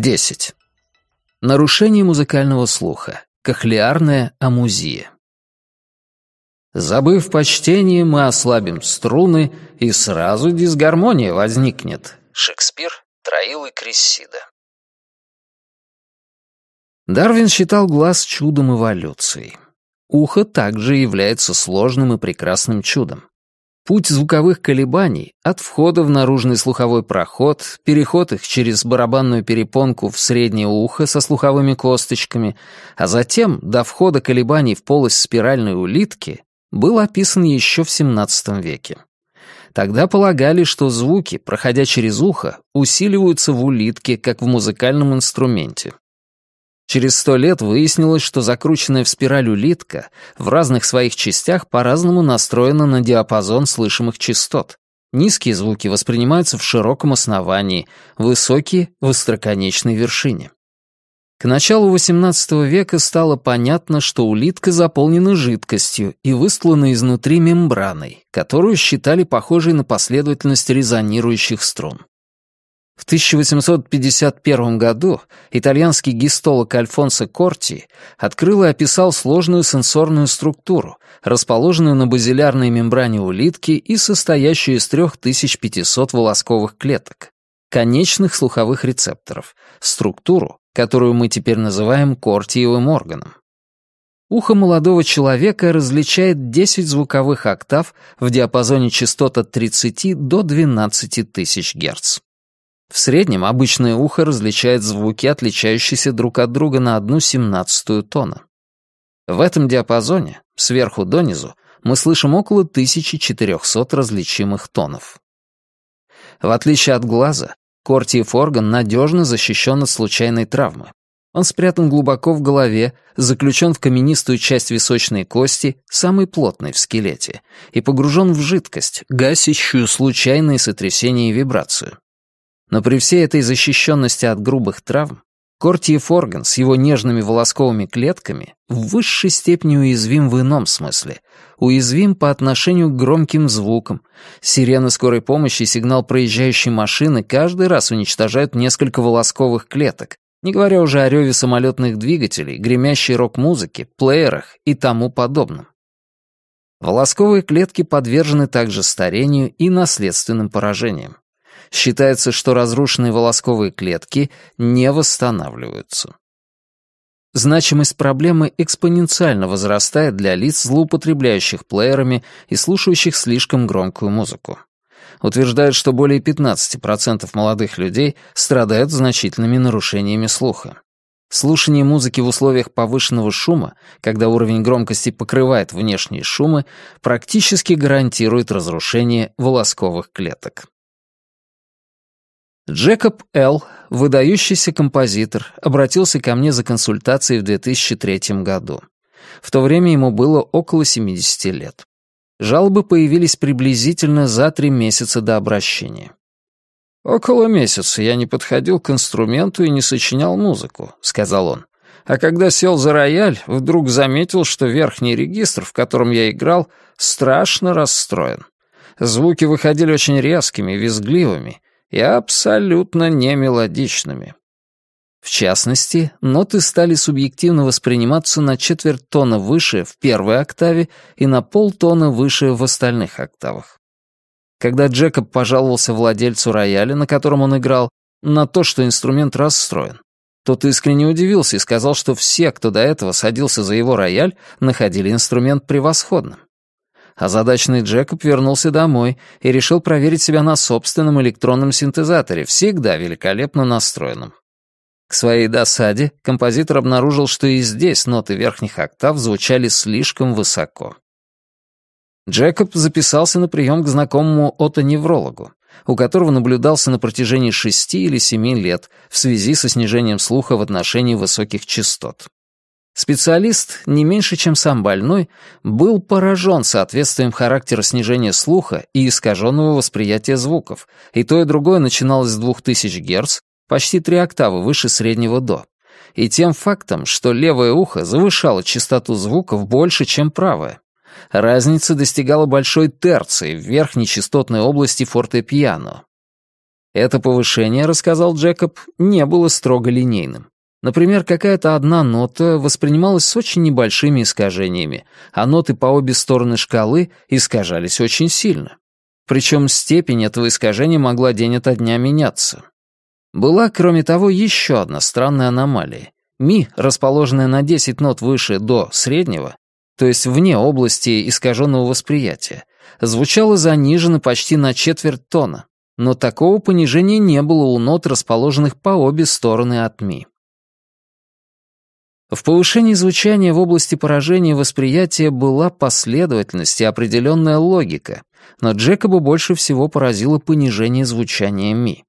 10. Нарушение музыкального слуха. Кохлеарная амузия. Забыв почтение, мы ослабим струны, и сразу дисгармония возникнет. Шекспир, Троил и Крессида. Дарвин считал глаз чудом эволюции. Ухо также является сложным и прекрасным чудом. Путь звуковых колебаний от входа в наружный слуховой проход, переход их через барабанную перепонку в среднее ухо со слуховыми косточками, а затем до входа колебаний в полость спиральной улитки был описан еще в XVII веке. Тогда полагали, что звуки, проходя через ухо, усиливаются в улитке, как в музыкальном инструменте. Через сто лет выяснилось, что закрученная в спираль улитка в разных своих частях по-разному настроена на диапазон слышимых частот. Низкие звуки воспринимаются в широком основании, высокие — в остроконечной вершине. К началу XVIII века стало понятно, что улитка заполнена жидкостью и выстлана изнутри мембраной, которую считали похожей на последовательность резонирующих струн. В 1851 году итальянский гистолог Альфонсо Корти открыл и описал сложную сенсорную структуру, расположенную на базилярной мембране улитки и состоящую из 3500 волосковых клеток, конечных слуховых рецепторов, структуру, которую мы теперь называем кортиевым органом. Ухо молодого человека различает 10 звуковых октав в диапазоне частот от 30 до 12 тысяч герц. В среднем обычное ухо различает звуки, отличающиеся друг от друга на одну семнадцатую тона. В этом диапазоне, сверху донизу, мы слышим около 1400 различимых тонов. В отличие от глаза, кортиев орган надежно защищен от случайной травмы. Он спрятан глубоко в голове, заключен в каменистую часть височной кости, самой плотной в скелете, и погружен в жидкость, гасящую случайные сотрясения и вибрацию. Но при всей этой защищенности от грубых травм, Кортиев орган с его нежными волосковыми клетками в высшей степени уязвим в ином смысле. Уязвим по отношению к громким звукам. Сирена скорой помощи и сигнал проезжающей машины каждый раз уничтожают несколько волосковых клеток, не говоря уже о реве самолетных двигателей, гремящей рок-музыке, плеерах и тому подобном. Волосковые клетки подвержены также старению и наследственным поражениям. Считается, что разрушенные волосковые клетки не восстанавливаются. Значимость проблемы экспоненциально возрастает для лиц, злоупотребляющих плеерами и слушающих слишком громкую музыку. Утверждают, что более 15% молодых людей страдают значительными нарушениями слуха. Слушание музыки в условиях повышенного шума, когда уровень громкости покрывает внешние шумы, практически гарантирует разрушение волосковых клеток. Джекоб Л., выдающийся композитор, обратился ко мне за консультацией в 2003 году. В то время ему было около 70 лет. Жалобы появились приблизительно за три месяца до обращения. «Около месяца я не подходил к инструменту и не сочинял музыку», — сказал он. «А когда сел за рояль, вдруг заметил, что верхний регистр, в котором я играл, страшно расстроен. Звуки выходили очень резкими, визгливыми, и абсолютно не мелодичными. В частности, ноты стали субъективно восприниматься на четверть тона выше в первой октаве и на полтона выше в остальных октавах. Когда Джекоб пожаловался владельцу рояля, на котором он играл, на то, что инструмент расстроен, тот искренне удивился и сказал, что все, кто до этого садился за его рояль, находили инструмент превосходным. А Озадаченный Джекоб вернулся домой и решил проверить себя на собственном электронном синтезаторе, всегда великолепно настроенном. К своей досаде композитор обнаружил, что и здесь ноты верхних октав звучали слишком высоко. Джекоб записался на прием к знакомому отоневрологу, у которого наблюдался на протяжении шести или семи лет в связи со снижением слуха в отношении высоких частот. Специалист, не меньше, чем сам больной, был поражен соответствием характера снижения слуха и искаженного восприятия звуков, и то и другое начиналось с 2000 Гц, почти три октавы выше среднего до, и тем фактом, что левое ухо завышало частоту звуков больше, чем правое. Разница достигала большой терции в верхней частотной области фортепиано. Это повышение, рассказал Джекоб, не было строго линейным. Например, какая-то одна нота воспринималась с очень небольшими искажениями, а ноты по обе стороны шкалы искажались очень сильно. Причем степень этого искажения могла день ото дня меняться. Была, кроме того, еще одна странная аномалия. Ми, расположенная на 10 нот выше до среднего, то есть вне области искаженного восприятия, звучала занижена почти на четверть тона, но такого понижения не было у нот, расположенных по обе стороны от ми. В повышении звучания в области поражения восприятия была последовательность и определенная логика, но Джекоба больше всего поразило понижение звучания ми.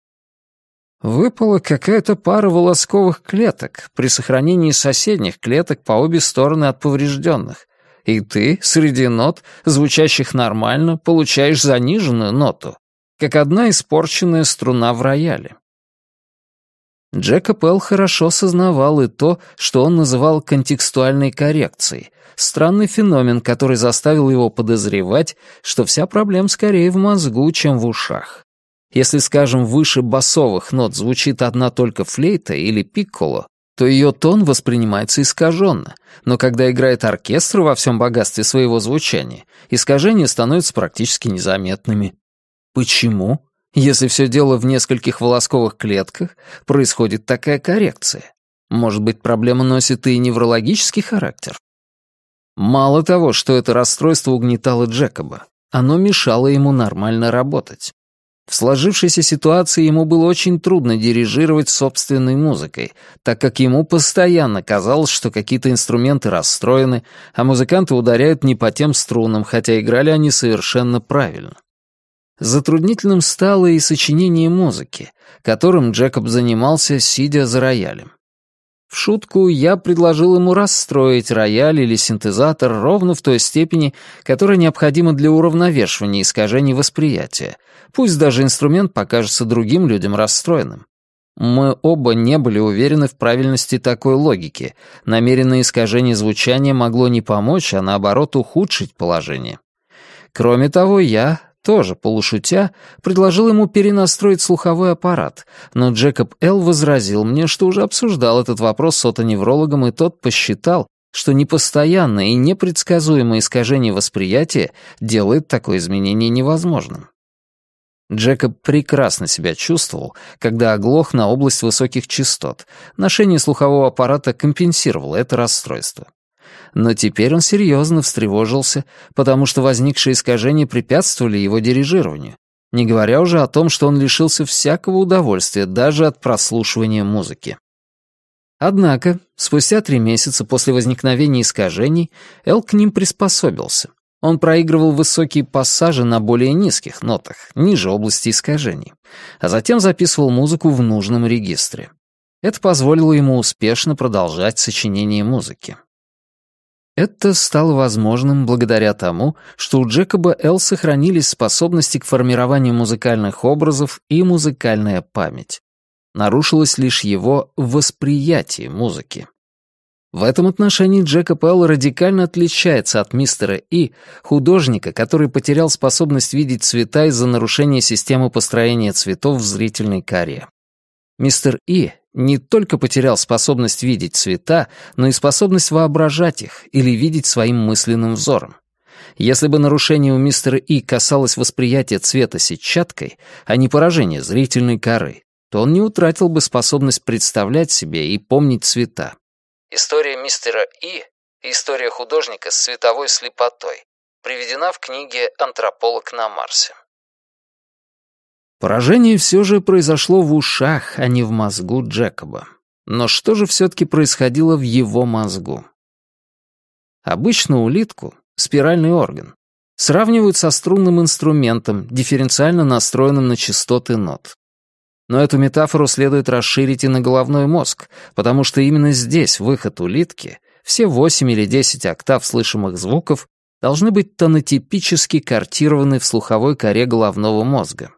Выпала какая-то пара волосковых клеток при сохранении соседних клеток по обе стороны от поврежденных, и ты среди нот, звучащих нормально, получаешь заниженную ноту, как одна испорченная струна в рояле. Джека Пелл хорошо сознавал и то, что он называл контекстуальной коррекцией, странный феномен, который заставил его подозревать, что вся проблема скорее в мозгу, чем в ушах. Если, скажем, выше басовых нот звучит одна только флейта или пикколо, то ее тон воспринимается искаженно, но когда играет оркестр во всем богатстве своего звучания, искажения становятся практически незаметными. Почему? Если все дело в нескольких волосковых клетках, происходит такая коррекция. Может быть, проблема носит и неврологический характер? Мало того, что это расстройство угнетало Джекоба, оно мешало ему нормально работать. В сложившейся ситуации ему было очень трудно дирижировать собственной музыкой, так как ему постоянно казалось, что какие-то инструменты расстроены, а музыканты ударяют не по тем струнам, хотя играли они совершенно правильно затруднительным стало и сочинение музыки, которым Джекоб занимался, сидя за роялем. В шутку я предложил ему расстроить рояль или синтезатор ровно в той степени, которая необходима для уравновешивания искажений восприятия. Пусть даже инструмент покажется другим людям расстроенным. Мы оба не были уверены в правильности такой логики. Намеренное искажение звучания могло не помочь, а наоборот ухудшить положение. Кроме того, я, тоже полушутя, предложил ему перенастроить слуховой аппарат, но Джекоб Л. возразил мне, что уже обсуждал этот вопрос с отоневрологом, и тот посчитал, что непостоянное и непредсказуемое искажение восприятия делает такое изменение невозможным. Джекоб прекрасно себя чувствовал, когда оглох на область высоких частот. Ношение слухового аппарата компенсировало это расстройство но теперь он серьезно встревожился, потому что возникшие искажения препятствовали его дирижированию, не говоря уже о том, что он лишился всякого удовольствия даже от прослушивания музыки. Однако, спустя три месяца после возникновения искажений, Эл к ним приспособился. Он проигрывал высокие пассажи на более низких нотах, ниже области искажений, а затем записывал музыку в нужном регистре. Это позволило ему успешно продолжать сочинение музыки. Это стало возможным благодаря тому, что у Джекоба Л. сохранились способности к формированию музыкальных образов и музыкальная память. Нарушилось лишь его восприятие музыки. В этом отношении Джекоб Л. радикально отличается от мистера И, художника, который потерял способность видеть цвета из-за нарушения системы построения цветов в зрительной коре. Мистер И не только потерял способность видеть цвета, но и способность воображать их или видеть своим мысленным взором. Если бы нарушение у мистера И касалось восприятия цвета сетчаткой, а не поражения зрительной коры, то он не утратил бы способность представлять себе и помнить цвета. История мистера И и история художника с цветовой слепотой приведена в книге «Антрополог на Марсе». Поражение все же произошло в ушах, а не в мозгу Джекоба. Но что же все-таки происходило в его мозгу? Обычно улитку, спиральный орган, сравнивают со струнным инструментом, дифференциально настроенным на частоты нот. Но эту метафору следует расширить и на головной мозг, потому что именно здесь выход улитки, все 8 или 10 октав слышимых звуков должны быть тонотипически картированы в слуховой коре головного мозга.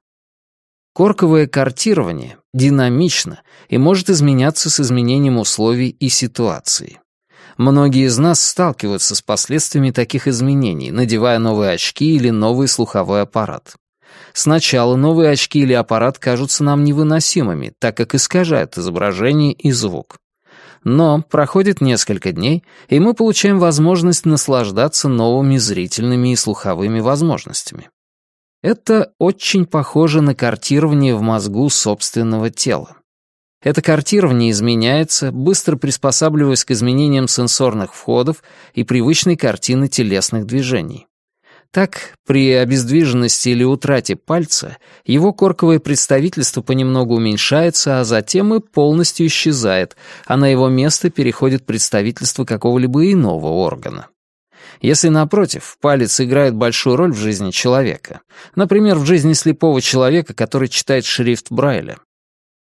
Корковое картирование динамично и может изменяться с изменением условий и ситуации. Многие из нас сталкиваются с последствиями таких изменений, надевая новые очки или новый слуховой аппарат. Сначала новые очки или аппарат кажутся нам невыносимыми, так как искажают изображение и звук. Но проходит несколько дней, и мы получаем возможность наслаждаться новыми зрительными и слуховыми возможностями. Это очень похоже на картирование в мозгу собственного тела. Это картирование изменяется, быстро приспосабливаясь к изменениям сенсорных входов и привычной картины телесных движений. Так, при обездвиженности или утрате пальца, его корковое представительство понемногу уменьшается, а затем и полностью исчезает, а на его место переходит представительство какого-либо иного органа. Если, напротив, палец играет большую роль в жизни человека, например, в жизни слепого человека, который читает шрифт Брайля,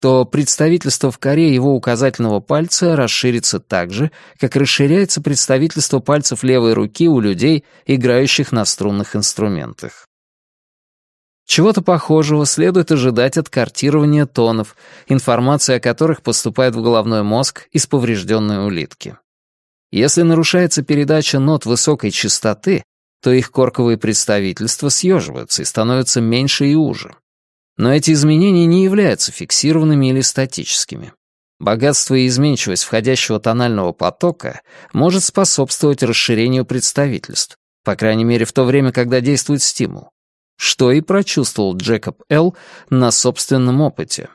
то представительство в коре его указательного пальца расширится так же, как расширяется представительство пальцев левой руки у людей, играющих на струнных инструментах. Чего-то похожего следует ожидать от картирования тонов, информация о которых поступает в головной мозг из поврежденной улитки. Если нарушается передача нот высокой частоты, то их корковые представительства съеживаются и становятся меньше и уже. Но эти изменения не являются фиксированными или статическими. Богатство и изменчивость входящего тонального потока может способствовать расширению представительств, по крайней мере в то время, когда действует стимул, что и прочувствовал Джекоб Л. на собственном опыте.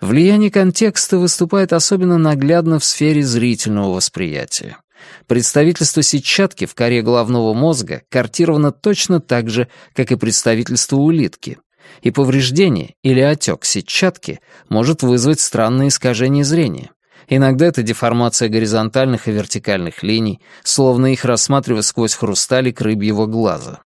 Влияние контекста выступает особенно наглядно в сфере зрительного восприятия. Представительство сетчатки в коре головного мозга картировано точно так же, как и представительство улитки. И повреждение или отек сетчатки может вызвать странные искажения зрения. Иногда это деформация горизонтальных и вертикальных линий, словно их рассматривая сквозь хрусталик рыбьего глаза.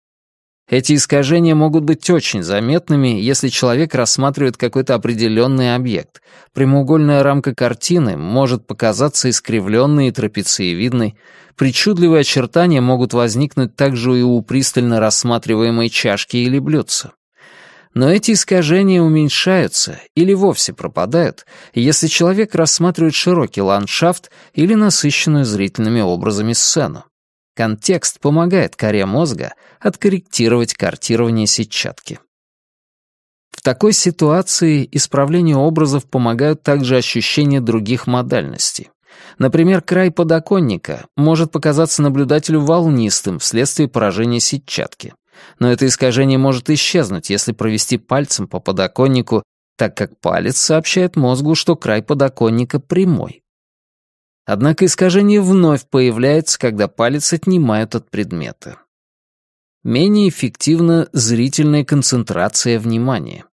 Эти искажения могут быть очень заметными, если человек рассматривает какой-то определенный объект. Прямоугольная рамка картины может показаться искривленной и трапециевидной. Причудливые очертания могут возникнуть также и у пристально рассматриваемой чашки или блюдца. Но эти искажения уменьшаются или вовсе пропадают, если человек рассматривает широкий ландшафт или насыщенную зрительными образами сцену. Контекст помогает коре мозга откорректировать картирование сетчатки. В такой ситуации исправлению образов помогают также ощущения других модальностей. Например, край подоконника может показаться наблюдателю волнистым вследствие поражения сетчатки. Но это искажение может исчезнуть, если провести пальцем по подоконнику, так как палец сообщает мозгу, что край подоконника прямой. Однако искажение вновь появляется, когда палец отнимают от предмета. Менее эффективна зрительная концентрация внимания.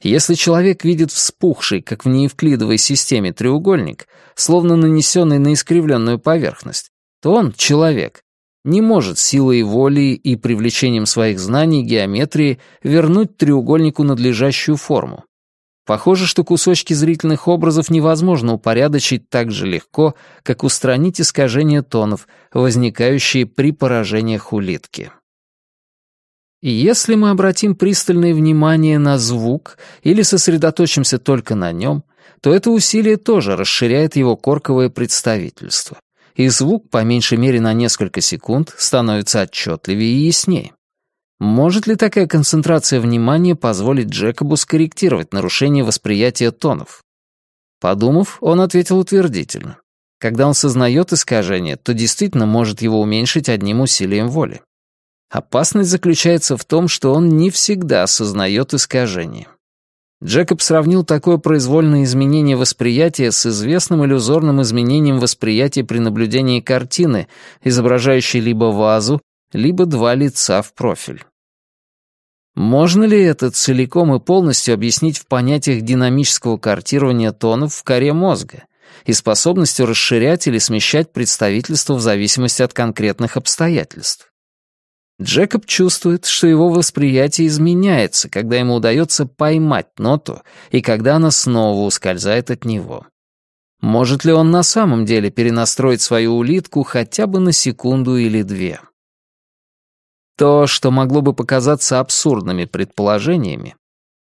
Если человек видит вспухший, как в неевклидовой системе, треугольник, словно нанесенный на искривленную поверхность, то он, человек, не может силой воли и привлечением своих знаний геометрии вернуть треугольнику надлежащую форму. Похоже, что кусочки зрительных образов невозможно упорядочить так же легко, как устранить искажения тонов, возникающие при поражениях улитки. И если мы обратим пристальное внимание на звук или сосредоточимся только на нем, то это усилие тоже расширяет его корковое представительство, и звук, по меньшей мере на несколько секунд, становится отчетливее и яснее. Может ли такая концентрация внимания позволить Джекобу скорректировать нарушение восприятия тонов? Подумав, он ответил утвердительно. Когда он сознает искажение, то действительно может его уменьшить одним усилием воли. Опасность заключается в том, что он не всегда осознает искажение. Джекоб сравнил такое произвольное изменение восприятия с известным иллюзорным изменением восприятия при наблюдении картины, изображающей либо вазу, либо два лица в профиль. Можно ли это целиком и полностью объяснить в понятиях динамического картирования тонов в коре мозга и способностью расширять или смещать представительство в зависимости от конкретных обстоятельств? Джекоб чувствует, что его восприятие изменяется, когда ему удается поймать ноту и когда она снова ускользает от него. Может ли он на самом деле перенастроить свою улитку хотя бы на секунду или две? то, что могло бы показаться абсурдными предположениями,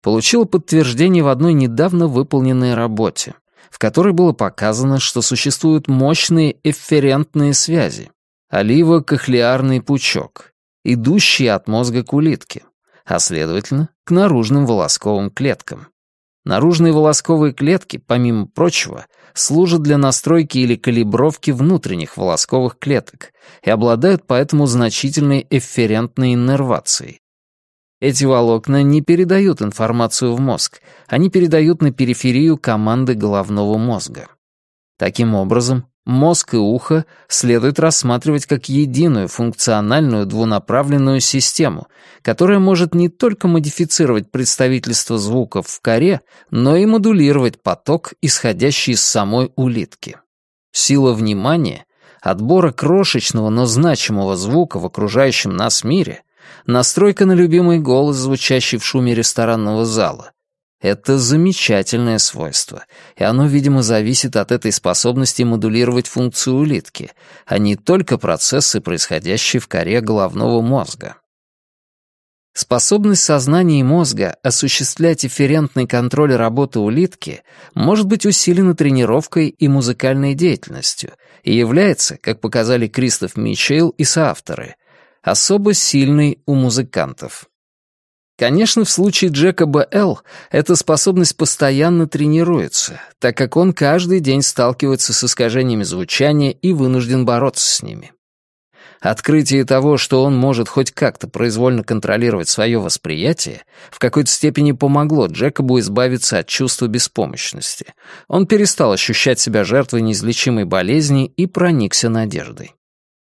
получило подтверждение в одной недавно выполненной работе, в которой было показано, что существуют мощные эфферентные связи, оливо-кохлеарный пучок, идущие от мозга к улитке, а следовательно, к наружным волосковым клеткам. Наружные волосковые клетки, помимо прочего, служат для настройки или калибровки внутренних волосковых клеток и обладают поэтому значительной эфферентной иннервацией. Эти волокна не передают информацию в мозг, они передают на периферию команды головного мозга. Таким образом, мозг и ухо следует рассматривать как единую функциональную двунаправленную систему, которая может не только модифицировать представительство звуков в коре, но и модулировать поток, исходящий из самой улитки. Сила внимания, отбора крошечного, но значимого звука в окружающем нас мире, настройка на любимый голос, звучащий в шуме ресторанного зала, это замечательное свойство, и оно, видимо, зависит от этой способности модулировать функцию улитки, а не только процессы, происходящие в коре головного мозга. Способность сознания и мозга осуществлять эфферентный контроль работы улитки может быть усилена тренировкой и музыкальной деятельностью и является, как показали Кристоф Митчелл и соавторы, особо сильной у музыкантов. Конечно, в случае Джекоба Л. эта способность постоянно тренируется, так как он каждый день сталкивается с искажениями звучания и вынужден бороться с ними. Открытие того, что он может хоть как-то произвольно контролировать свое восприятие, в какой-то степени помогло Джекобу избавиться от чувства беспомощности. Он перестал ощущать себя жертвой неизлечимой болезни и проникся надеждой.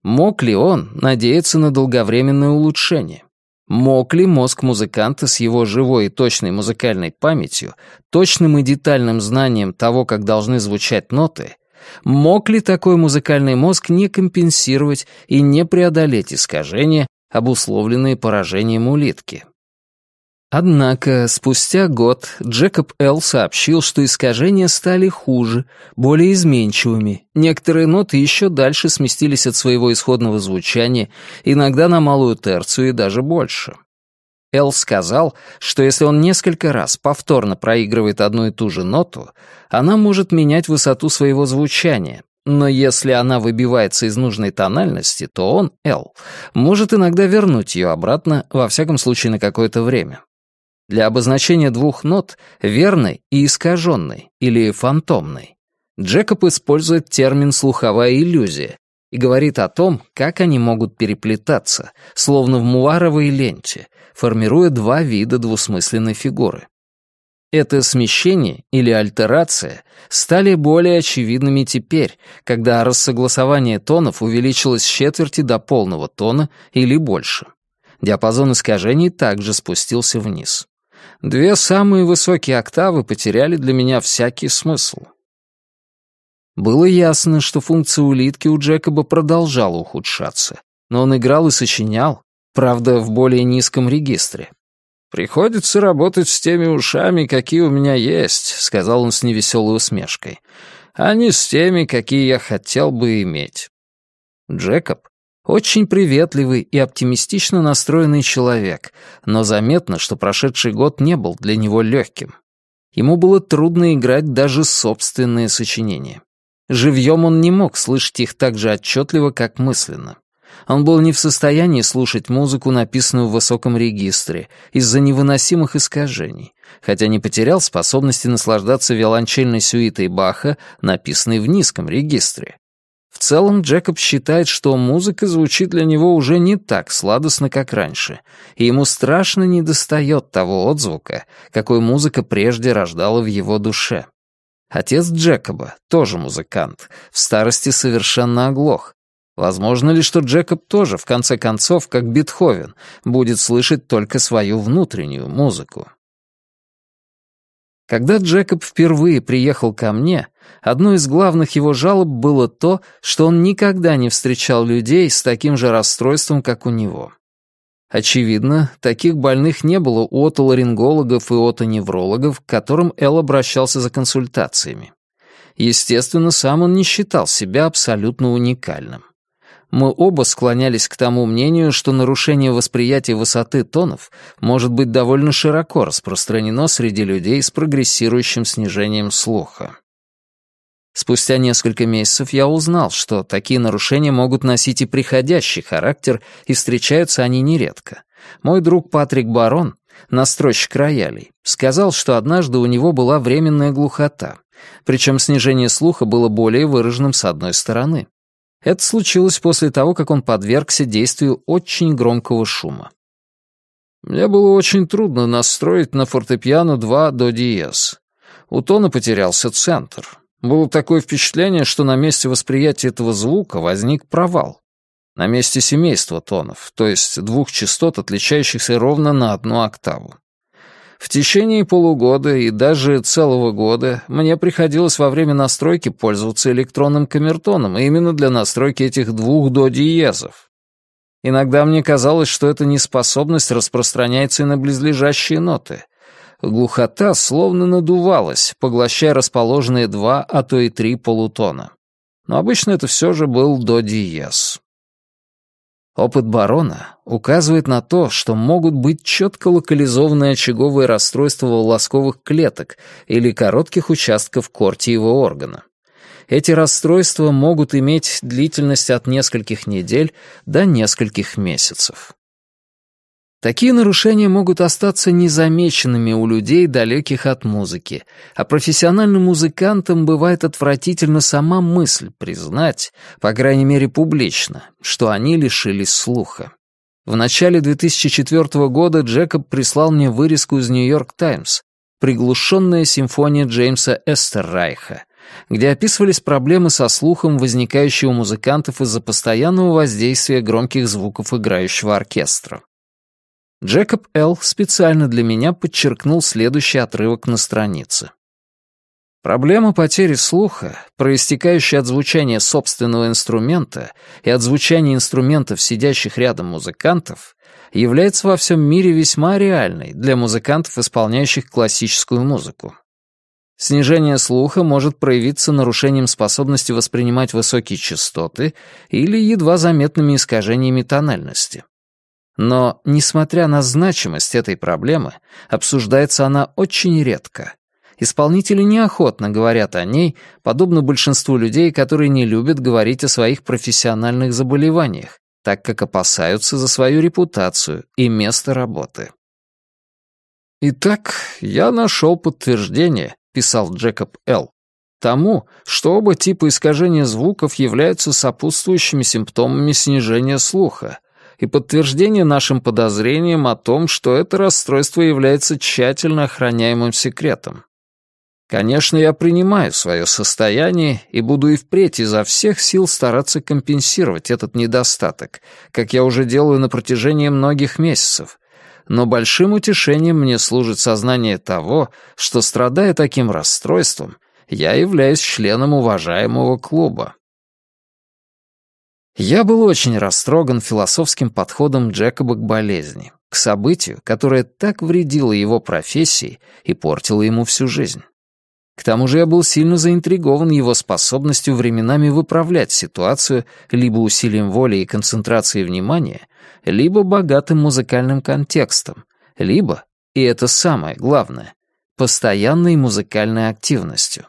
Мог ли он надеяться на долговременное улучшение? Мог ли мозг музыканта с его живой и точной музыкальной памятью, точным и детальным знанием того, как должны звучать ноты, мог ли такой музыкальный мозг не компенсировать и не преодолеть искажения, обусловленные поражением улитки? Однако спустя год Джекоб Л. сообщил, что искажения стали хуже, более изменчивыми. Некоторые ноты еще дальше сместились от своего исходного звучания, иногда на малую терцию и даже больше. Л сказал, что если он несколько раз повторно проигрывает одну и ту же ноту, она может менять высоту своего звучания, но если она выбивается из нужной тональности, то он, Л может иногда вернуть ее обратно, во всяком случае на какое-то время для обозначения двух нот верной и искаженной или фантомной. Джекоб использует термин «слуховая иллюзия» и говорит о том, как они могут переплетаться, словно в муаровой ленте, формируя два вида двусмысленной фигуры. Это смещение или альтерация стали более очевидными теперь, когда рассогласование тонов увеличилось с четверти до полного тона или больше. Диапазон искажений также спустился вниз. Две самые высокие октавы потеряли для меня всякий смысл. Было ясно, что функция улитки у Джекоба продолжала ухудшаться, но он играл и сочинял, правда, в более низком регистре. «Приходится работать с теми ушами, какие у меня есть», — сказал он с невеселой усмешкой, «а не с теми, какие я хотел бы иметь». Джекоб очень приветливый и оптимистично настроенный человек, но заметно, что прошедший год не был для него легким. Ему было трудно играть даже собственные сочинения. Живьем он не мог слышать их так же отчетливо, как мысленно. Он был не в состоянии слушать музыку, написанную в высоком регистре, из-за невыносимых искажений, хотя не потерял способности наслаждаться виолончельной сюитой Баха, написанной в низком регистре. В целом Джекоб считает, что музыка звучит для него уже не так сладостно, как раньше, и ему страшно недостает того отзвука, какой музыка прежде рождала в его душе. Отец Джекоба, тоже музыкант, в старости совершенно оглох. Возможно ли, что Джекоб тоже, в конце концов, как Бетховен, будет слышать только свою внутреннюю музыку? Когда Джекоб впервые приехал ко мне, одной из главных его жалоб было то, что он никогда не встречал людей с таким же расстройством, как у него. Очевидно, таких больных не было у отоларингологов и отоневрологов, к которым Эл обращался за консультациями. Естественно, сам он не считал себя абсолютно уникальным мы оба склонялись к тому мнению, что нарушение восприятия высоты тонов может быть довольно широко распространено среди людей с прогрессирующим снижением слуха. Спустя несколько месяцев я узнал, что такие нарушения могут носить и приходящий характер, и встречаются они нередко. Мой друг Патрик Барон, настройщик роялей, сказал, что однажды у него была временная глухота, причем снижение слуха было более выраженным с одной стороны. Это случилось после того, как он подвергся действию очень громкого шума. Мне было очень трудно настроить на фортепиано два до диез. У тона потерялся центр. Было такое впечатление, что на месте восприятия этого звука возник провал. На месте семейства тонов, то есть двух частот, отличающихся ровно на одну октаву. В течение полугода и даже целого года мне приходилось во время настройки пользоваться электронным камертоном именно для настройки этих двух до диезов. Иногда мне казалось, что эта неспособность распространяется и на близлежащие ноты. Глухота словно надувалась, поглощая расположенные два, а то и три полутона. Но обычно это все же был до диез. Опыт барона указывает на то, что могут быть четко локализованные очаговые расстройства волосковых клеток или коротких участков корти его органа. Эти расстройства могут иметь длительность от нескольких недель до нескольких месяцев. Такие нарушения могут остаться незамеченными у людей, далеких от музыки, а профессиональным музыкантам бывает отвратительно сама мысль признать, по крайней мере публично, что они лишились слуха. В начале 2004 года Джекоб прислал мне вырезку из «Нью-Йорк Таймс» «Приглушенная симфония Джеймса Эстеррайха», где описывались проблемы со слухом, возникающие у музыкантов из-за постоянного воздействия громких звуков играющего оркестра. Джекоб Л. специально для меня подчеркнул следующий отрывок на странице. Проблема потери слуха, проистекающая от звучания собственного инструмента и от звучания инструментов, сидящих рядом музыкантов, является во всем мире весьма реальной для музыкантов, исполняющих классическую музыку. Снижение слуха может проявиться нарушением способности воспринимать высокие частоты или едва заметными искажениями тональности. Но, несмотря на значимость этой проблемы, обсуждается она очень редко. Исполнители неохотно говорят о ней, подобно большинству людей, которые не любят говорить о своих профессиональных заболеваниях, так как опасаются за свою репутацию и место работы. «Итак, я нашел подтверждение», — писал Джекоб Л., тому, что оба типа искажения звуков являются сопутствующими симптомами снижения слуха — и подтверждение нашим подозрениям о том, что это расстройство является тщательно охраняемым секретом. Конечно, я принимаю свое состояние и буду и впредь изо всех сил стараться компенсировать этот недостаток, как я уже делаю на протяжении многих месяцев. Но большим утешением мне служит сознание того, что, страдая таким расстройством, я являюсь членом уважаемого клуба. Я был очень растроган философским подходом Джекоба к болезни, к событию, которое так вредило его профессии и портило ему всю жизнь. К тому же я был сильно заинтригован его способностью временами выправлять ситуацию либо усилием воли и концентрации внимания, либо богатым музыкальным контекстом, либо, и это самое главное, постоянной музыкальной активностью.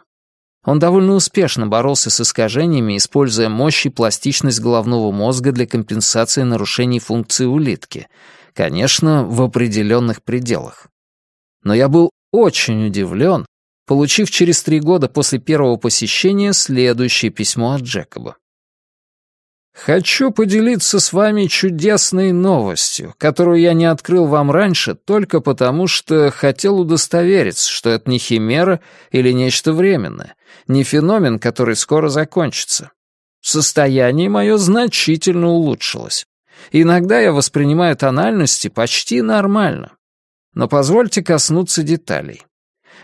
Он довольно успешно боролся с искажениями, используя мощь и пластичность головного мозга для компенсации нарушений функции улитки, конечно, в определенных пределах. Но я был очень удивлен, получив через три года после первого посещения следующее письмо от Джекоба. Хочу поделиться с вами чудесной новостью, которую я не открыл вам раньше только потому, что хотел удостовериться, что это не химера или нечто временное, не феномен, который скоро закончится. Состояние мое значительно улучшилось. Иногда я воспринимаю тональности почти нормально. Но позвольте коснуться деталей.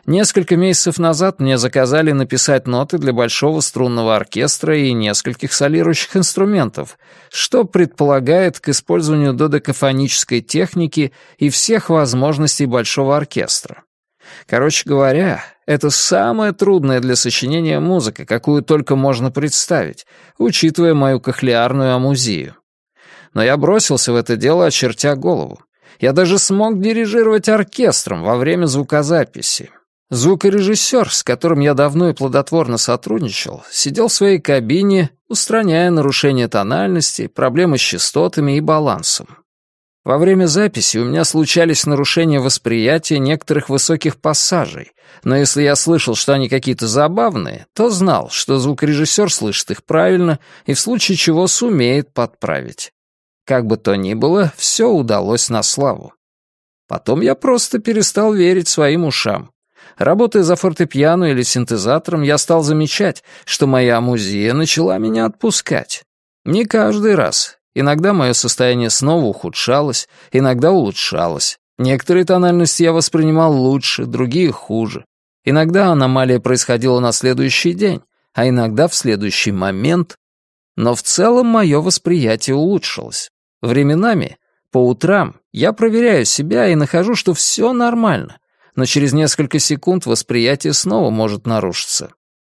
Несколько месяцев назад мне заказали написать ноты для большого струнного оркестра и нескольких солирующих инструментов, что предполагает к использованию додекафонической техники и всех возможностей большого оркестра. Короче говоря, это самая трудная для сочинения музыка, какую только можно представить, учитывая мою кохлеарную амузию. Но я бросился в это дело, очертя голову. Я даже смог дирижировать оркестром во время звукозаписи. Звукорежиссер, с которым я давно и плодотворно сотрудничал, сидел в своей кабине, устраняя нарушения тональности, проблемы с частотами и балансом. Во время записи у меня случались нарушения восприятия некоторых высоких пассажей, но если я слышал, что они какие-то забавные, то знал, что звукорежиссер слышит их правильно и в случае чего сумеет подправить. Как бы то ни было, все удалось на славу. Потом я просто перестал верить своим ушам. Работая за фортепиано или синтезатором, я стал замечать, что моя музея начала меня отпускать. Не каждый раз. Иногда мое состояние снова ухудшалось, иногда улучшалось. Некоторые тональности я воспринимал лучше, другие — хуже. Иногда аномалия происходила на следующий день, а иногда в следующий момент. Но в целом мое восприятие улучшилось. Временами, по утрам, я проверяю себя и нахожу, что все нормально но через несколько секунд восприятие снова может нарушиться.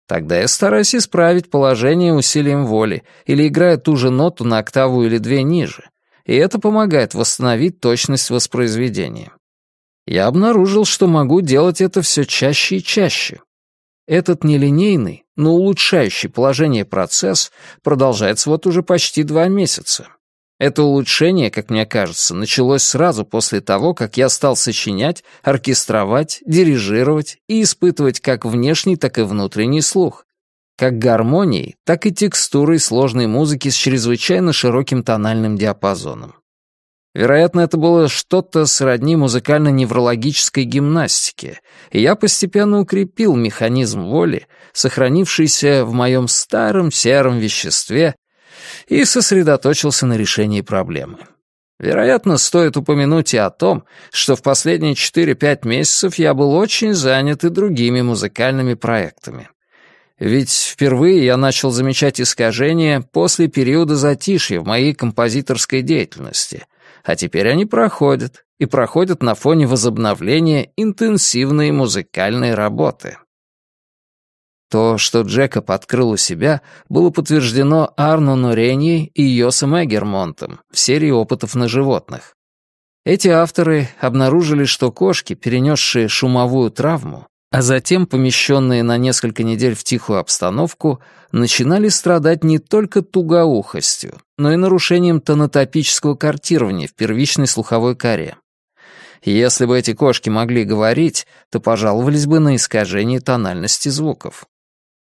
Тогда я стараюсь исправить положение усилием воли или играя ту же ноту на октаву или две ниже, и это помогает восстановить точность воспроизведения. Я обнаружил, что могу делать это все чаще и чаще. Этот нелинейный, но улучшающий положение процесс продолжается вот уже почти два месяца. Это улучшение, как мне кажется, началось сразу после того, как я стал сочинять, оркестровать, дирижировать и испытывать как внешний, так и внутренний слух, как гармонией, так и текстурой сложной музыки с чрезвычайно широким тональным диапазоном. Вероятно, это было что-то сродни музыкально-неврологической гимнастике, и я постепенно укрепил механизм воли, сохранившийся в моем старом сером веществе, и сосредоточился на решении проблемы. Вероятно, стоит упомянуть и о том, что в последние 4-5 месяцев я был очень занят и другими музыкальными проектами. Ведь впервые я начал замечать искажения после периода затишья в моей композиторской деятельности, а теперь они проходят, и проходят на фоне возобновления интенсивной музыкальной работы. То, что Джекоб открыл у себя, было подтверждено Арно Реньи и Йосом Эгермонтом в серии опытов на животных. Эти авторы обнаружили, что кошки, перенесшие шумовую травму, а затем помещенные на несколько недель в тихую обстановку, начинали страдать не только тугоухостью, но и нарушением тонотопического картирования в первичной слуховой коре. Если бы эти кошки могли говорить, то пожаловались бы на искажение тональности звуков.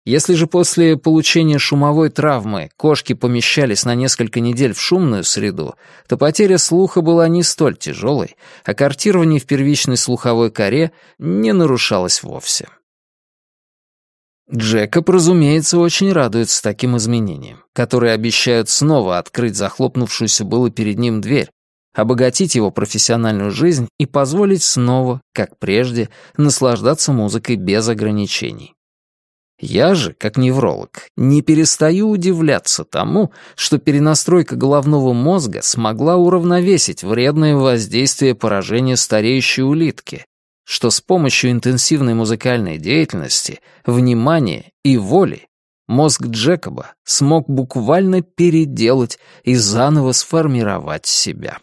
Если же после получения шумовой травмы кошки помещались на несколько недель в шумную среду, то потеря слуха была не столь тяжелой, а картирование в первичной слуховой коре не нарушалось вовсе. Джекоб, разумеется, очень радуется таким изменениям, которые обещают снова открыть захлопнувшуюся было перед ним дверь, обогатить его профессиональную жизнь и позволить снова, как прежде, наслаждаться музыкой без ограничений. Я же, как невролог, не перестаю удивляться тому, что перенастройка головного мозга смогла уравновесить вредное воздействие поражения стареющей улитки, что с помощью интенсивной музыкальной деятельности, внимания и воли мозг Джекоба смог буквально переделать и заново сформировать себя.